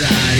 inside